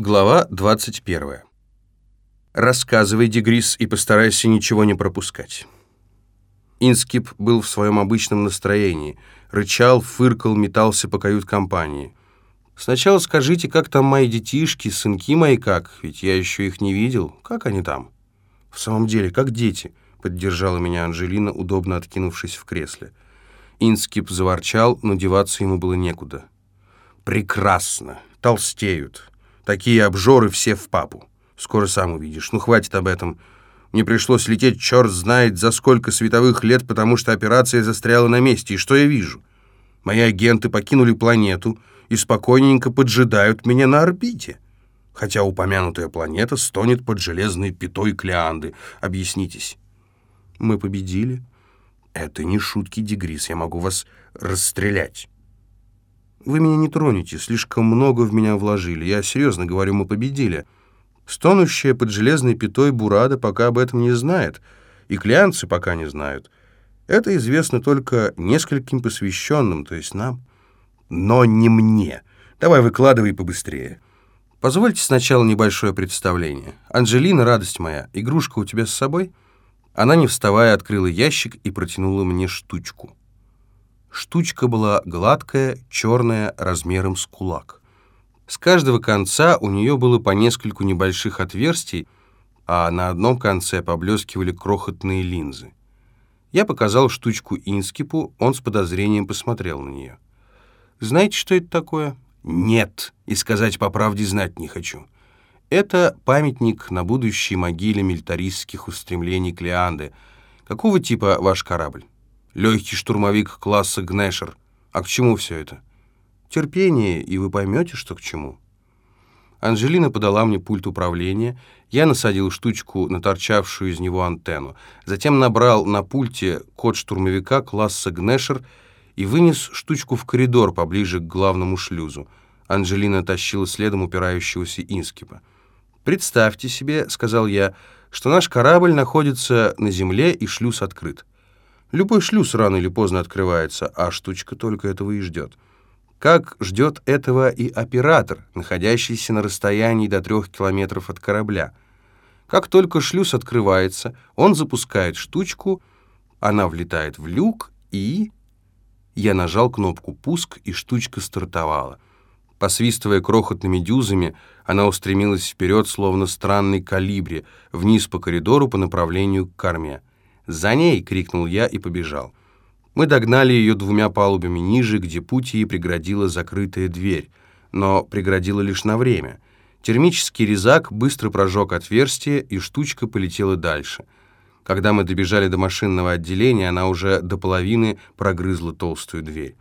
Глава 21. Рассказывай, Дегрис, и постарайся ничего не пропускать. Инскип был в своем обычном настроении. Рычал, фыркал, метался по кают-компании. «Сначала скажите, как там мои детишки, сынки мои как? Ведь я еще их не видел. Как они там?» «В самом деле, как дети?» — поддержала меня Анжелина, удобно откинувшись в кресле. Инскип заворчал, но деваться ему было некуда. «Прекрасно! Толстеют!» Такие обжоры все в папу. Скоро сам увидишь. Ну, хватит об этом. Мне пришлось лететь черт знает за сколько световых лет, потому что операция застряла на месте. И что я вижу? Мои агенты покинули планету и спокойненько поджидают меня на орбите. Хотя упомянутая планета стонет под железной пятой Клеанды. Объяснитесь. Мы победили. Это не шутки, Дегрис. Я могу вас расстрелять. Вы меня не тронете, слишком много в меня вложили. Я серьезно говорю, мы победили. Стонущая под железной пятой Бурада пока об этом не знает, и клианцы пока не знают. Это известно только нескольким посвященным, то есть нам. Но не мне. Давай выкладывай побыстрее. Позвольте сначала небольшое представление. Анжелина, радость моя, игрушка у тебя с собой? Она, не вставая, открыла ящик и протянула мне штучку. Штучка была гладкая, черная, размером с кулак. С каждого конца у нее было по нескольку небольших отверстий, а на одном конце поблескивали крохотные линзы. Я показал штучку Инскипу, он с подозрением посмотрел на нее. «Знаете, что это такое?» «Нет, и сказать по правде знать не хочу. Это памятник на будущей могиле милитаристских устремлений Клеанды. Какого типа ваш корабль?» Легкий штурмовик класса Гнешер. А к чему все это? Терпение, и вы поймете, что к чему. Анжелина подала мне пульт управления, я насадил штучку на торчавшую из него антенну, затем набрал на пульте код штурмовика класса Гнешер и вынес штучку в коридор поближе к главному шлюзу. Анжелина тащила следом упирающегося Инскипа. «Представьте себе», — сказал я, — «что наш корабль находится на земле и шлюз открыт. Любой шлюз рано или поздно открывается, а штучка только этого и ждет. Как ждет этого и оператор, находящийся на расстоянии до трех километров от корабля. Как только шлюз открывается, он запускает штучку, она влетает в люк и... Я нажал кнопку «Пуск», и штучка стартовала. Посвистывая крохотными дюзами, она устремилась вперед, словно странный калибри, вниз по коридору по направлению к корме. «За ней!» — крикнул я и побежал. Мы догнали ее двумя палубами ниже, где путь ей преградила закрытая дверь, но преградила лишь на время. Термический резак быстро прожег отверстие, и штучка полетела дальше. Когда мы добежали до машинного отделения, она уже до половины прогрызла толстую дверь.